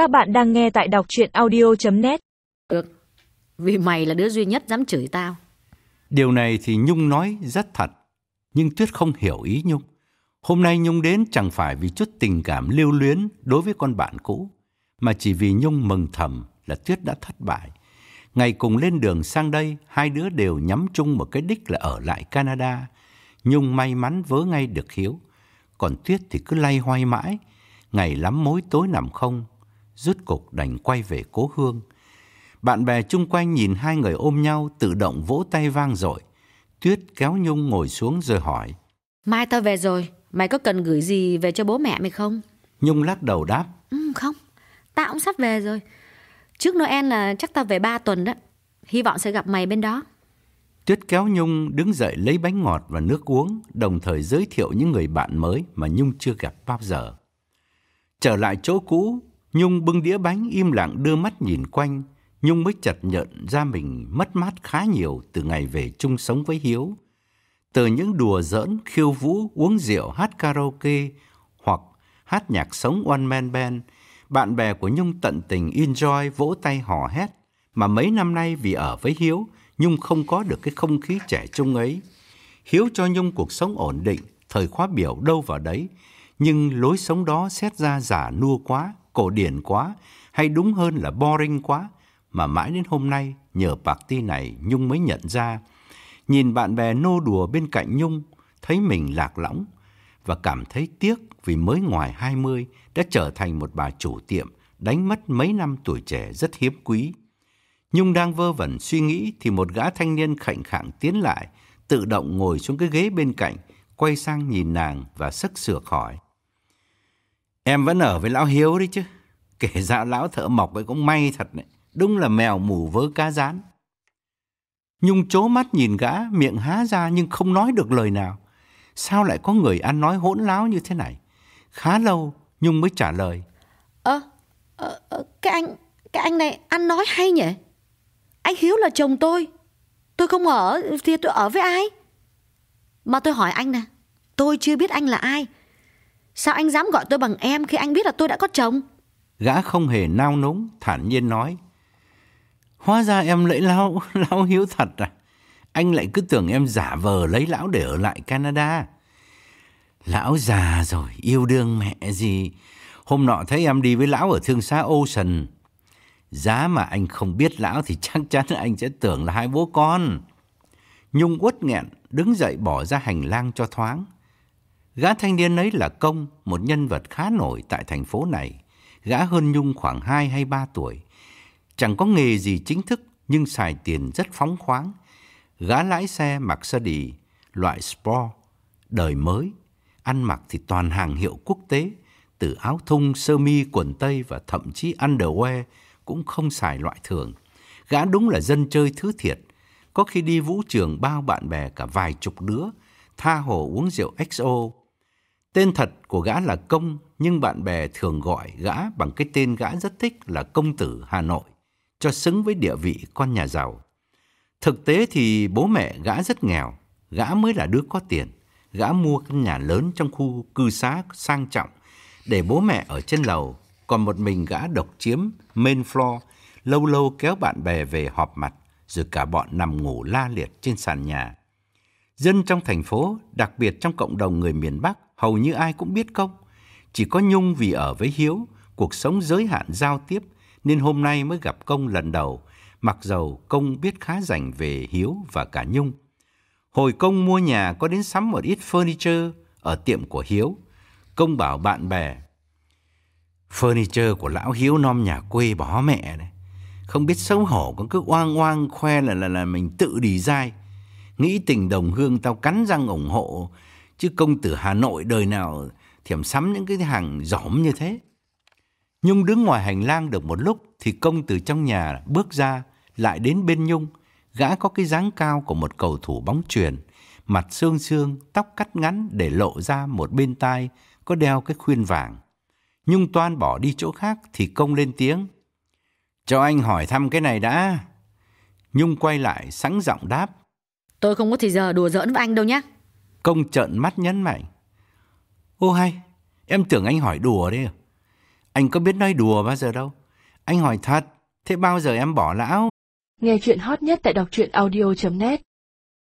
Các bạn đang nghe tại đọc chuyện audio.net Được, vì mày là đứa duy nhất dám chửi tao. Điều này thì Nhung nói rất thật, nhưng Tuyết không hiểu ý Nhung. Hôm nay Nhung đến chẳng phải vì chút tình cảm lưu luyến đối với con bạn cũ, mà chỉ vì Nhung mừng thầm là Tuyết đã thất bại. Ngày cùng lên đường sang đây, hai đứa đều nhắm chung một cái đích là ở lại Canada. Nhung may mắn vớ ngay được Hiếu, còn Tuyết thì cứ lay hoay mãi, ngày lắm mối tối nằm không, rút cục đành quay về cố hương. Bạn bè chung quanh nhìn hai người ôm nhau tự động vỗ tay vang dội. Tuyết kéo Nhung ngồi xuống rồi hỏi. Mai tao về rồi, mày có cần gửi gì về cho bố mẹ mày không? Nhung lắc đầu đáp. Ừ, không, tao cũng sắp về rồi. Trước Noel là chắc tao về 3 tuần đó. Hy vọng sẽ gặp mày bên đó. Tuyết kéo Nhung đứng dậy lấy bánh ngọt và nước uống, đồng thời giới thiệu những người bạn mới mà Nhung chưa gặp bao giờ. Trở lại chỗ cũ, Nhung bưng đĩa bánh im lặng đưa mắt nhìn quanh. Nhung mới chợt nhận ra mình mất mát khá nhiều từ ngày về chung sống với Hiếu. Từ những đùa giỡn, khiêu vũ, uống rượu, hát karaoke hoặc hát nhạc sống one man band, bạn bè của Nhung tận tình enjoy vỗ tay hò hét. Mà mấy năm nay vì ở với Hiếu, Nhung không có được cái không khí trẻ trung ấy. Hiếu cho Nhung cuộc sống ổn định, thời khóa biểu đâu vào đấy, nhưng lối sống đó xét ra giả nua quá, cổ điển quá, hay đúng hơn là boring quá, mà mãi đến hôm nay nhờ party này Nhung mới nhận ra. Nhìn bạn bè nô đùa bên cạnh Nhung, thấy mình lạc lõng và cảm thấy tiếc vì mới ngoài 20 đã trở thành một bà chủ tiệm đánh mất mấy năm tuổi trẻ rất hiếm quý. Nhung đang vơ vẩn suy nghĩ thì một gã thanh niên khạnh khạng tiến lại, tự động ngồi xuống cái ghế bên cạnh, quay sang nhìn nàng và sức sửa hỏi. Em vẫn ở với lão Hiếu đấy chứ. Kể ra lão thợ mộc ấy cũng may thật đấy. Đúng là mèo mù vớ cá rán. Nhung chố mắt nhìn gã, miệng há ra nhưng không nói được lời nào. Sao lại có người ăn nói hỗn láo như thế này? Khá lâu, Nhung mới trả lời. Ơ, cái anh, cái anh này ăn nói hay nhỉ? Anh Hiếu là chồng tôi. Tôi không ở thì tôi ở với ai? Mà tôi hỏi anh nè, tôi chưa biết anh là ai. Sao anh dám gọi tôi bằng em khi anh biết là tôi đã có chồng? Gã không hề nao núng, thản nhiên nói. Hóa ra em lấy lão, lão hiếu thật à? Anh lại cứ tưởng em giả vờ lấy lão để ở lại Canada. Lão già rồi, yêu đương mẹ gì. Hôm nọ thấy em đi với lão ở thương xá Ocean. Giá mà anh không biết lão thì chắc chắn anh sẽ tưởng là hai bố con. Nhung uất nghẹn, đứng dậy bỏ ra hành lang cho thoáng. Gã thanh niên ấy là Công, một nhân vật khá nổi tại thành phố này. Gã hơn Nhung khoảng 2 hay 3 tuổi. Chẳng có nghề gì chính thức nhưng xài tiền rất phóng khoáng. Gã lái xe mặc sơ đi, loại sport, đời mới. Ăn mặc thì toàn hàng hiệu quốc tế, từ áo thun, sơ mi, quần tây và thậm chí underwear cũng không xài loại thường. Gã đúng là dân chơi thứ thiệt. Có khi đi vũ trường bao bạn bè cả vài chục đứa, tha hồ uống rượu XO. Tên thật của gã là Công, nhưng bạn bè thường gọi gã bằng cái tên gã rất thích là Công tử Hà Nội, cho xứng với địa vị con nhà giàu. Thực tế thì bố mẹ gã rất nghèo, gã mới là đứa có tiền. Gã mua căn nhà lớn trong khu cư xá sang trọng để bố mẹ ở trên lầu, còn một mình gã độc chiếm main floor, lâu lâu kéo bạn bè về họp mặt, rồi cả bọn nằm ngủ la liệt trên sàn nhà. Dân trong thành phố, đặc biệt trong cộng đồng người miền Bắc, hầu như ai cũng biết công. Chỉ có Nhung vì ở với Hiếu, cuộc sống giới hạn giao tiếp, nên hôm nay mới gặp công lần đầu, mặc dầu công biết khá rành về Hiếu và cả Nhung. Hồi công mua nhà có đến sắm một ít furniture ở tiệm của Hiếu. Công bảo bạn bè, furniture của lão Hiếu nom nhà quê bỏ mẹ này. Không biết xấu hổ còn cứ oang oang khoe là là, là mình tự đi dai. Nghĩ tình đồng hương tao cắn răng ủng hộ, chứ công tử Hà Nội đời nào thiểm sắm những cái hàng giỏm như thế. Nhung đứng ngoài hành lang được một lúc thì công từ trong nhà bước ra, lại đến bên Nhung. Gã có cái dáng cao của một cầu thủ bóng chuyền, mặt xương xương, tóc cắt ngắn để lộ ra một bên tai, có đeo cái khuyên vàng. Nhung toan bỏ đi chỗ khác thì công lên tiếng. Cho anh hỏi thăm cái này đã. Nhung quay lại sẵn giọng đáp. Tôi không có thì giờ đùa giỡn với anh đâu nhé. Công trợn mắt nhấn mạnh. Ô hay, em tưởng anh hỏi đùa đấy à? Anh có biết nói đùa bao giờ đâu. Anh hỏi thật, thế bao giờ em bỏ lão? Nghe chuyện hot nhất tại đọc truyện audio.net